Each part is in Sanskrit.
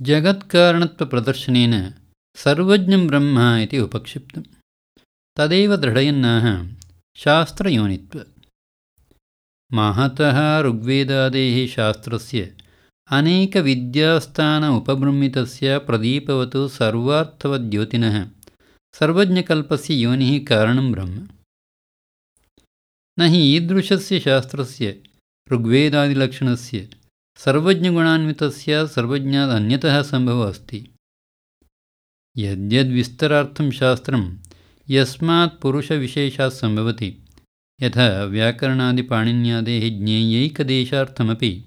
जगत्कारणत्वप्रदर्शनेन सर्वज्ञं ब्रह्म इति उपक्षिप्तं तदेव दृढयन्नाह शास्त्रयोनित्व। महतः ऋग्वेदादेः शास्त्रस्य अनेकविद्यास्थान उपबृंहितस्य प्रदीपवत् सर्वार्थवद्योतिनः। सर्वज्ञकल्पस्य योनिः कारणं ब्रह्म। न हि ईदृशस्य शास्त्रस्य ऋग्वेदादिलक्षणस्य सर्वज्ञगुणान्वितस्य सर्वज्ञात् अन्यतः सम्भवः अस्ति। यद्यद्विस्तरार्थं शास्त्रं यस्मात् पुरुषविशेषात् सम्भवति यथा व्याकरणादिपाणिन्यादेः ज्ञेयैकदेशार्थमपि।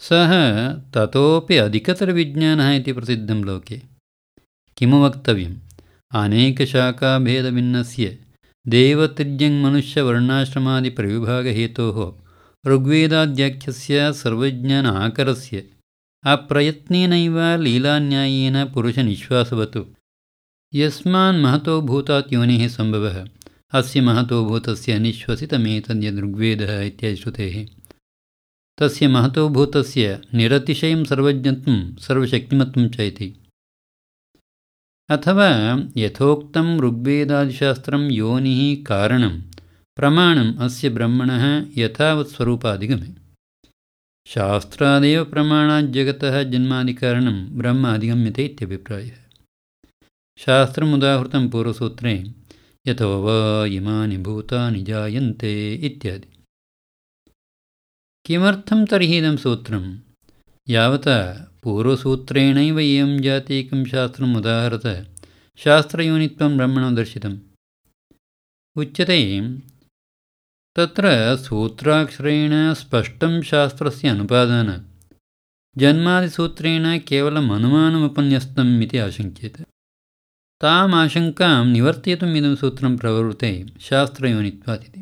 सः ततोपि अधिकतरविज्ञानः इति प्रसिद्धं लोके। किमु वक्तव्यम् अनेकशाखाभेदभिन्नस्य देवतिर्यङ्मनुष्यवर्णाश्रमादिप्रविभागहेतोः ऋग्वेदाद्याख्यस्य सर्वज्ञान आकरस्य अप्रयत्नेनैव लीलान्यायेन पुरुषनिश्वासवत् यस्मान् महतो भूतात् योनिः सम्भवः अस्य महतो भूतस्य निःश्वसितमेतद्यदृग्वेदः इत्यादिश्रुतेः तस्य महतो भूतस्य निरतिशयं सर्वज्ञत्वं सर्वशक्तिमत्वं च इति अथवा यथोक्तं ऋग्वेदादिशास्त्रं योनिः कारणं प्रमाणम् अस्य ब्रह्मणः यथावत् स्वरूपाधिगमे शास्त्रादेव प्रमाणाज्जगतः जन्मादिकारणं ब्रह्म अधिगम्यते इत्यभिप्रायः। शास्त्रमुदाहृतं पूर्वसूत्रे यतो वा इमानि भूतानि जायन्ते इत्यादि। किमर्थं तर्हि इदं सूत्रं? यावता पूर्वसूत्रेणैव एवं जातीकं शास्त्रम् उदाहरत शास्त्रयोनित्वं ब्रह्मणो दर्शितम्। उच्यते तत्र सूत्राक्षरेण स्पष्टं शास्त्रस्य अनुपादानात् जन्मादिसूत्रेण केवलम् अनुमानमुपन्यस्तम् इति आशङ्क्यते। ताम् आशङ्कां निवर्तयितुम् इदं सूत्रं प्रवृत्ते शास्त्रयोनित्वात् इति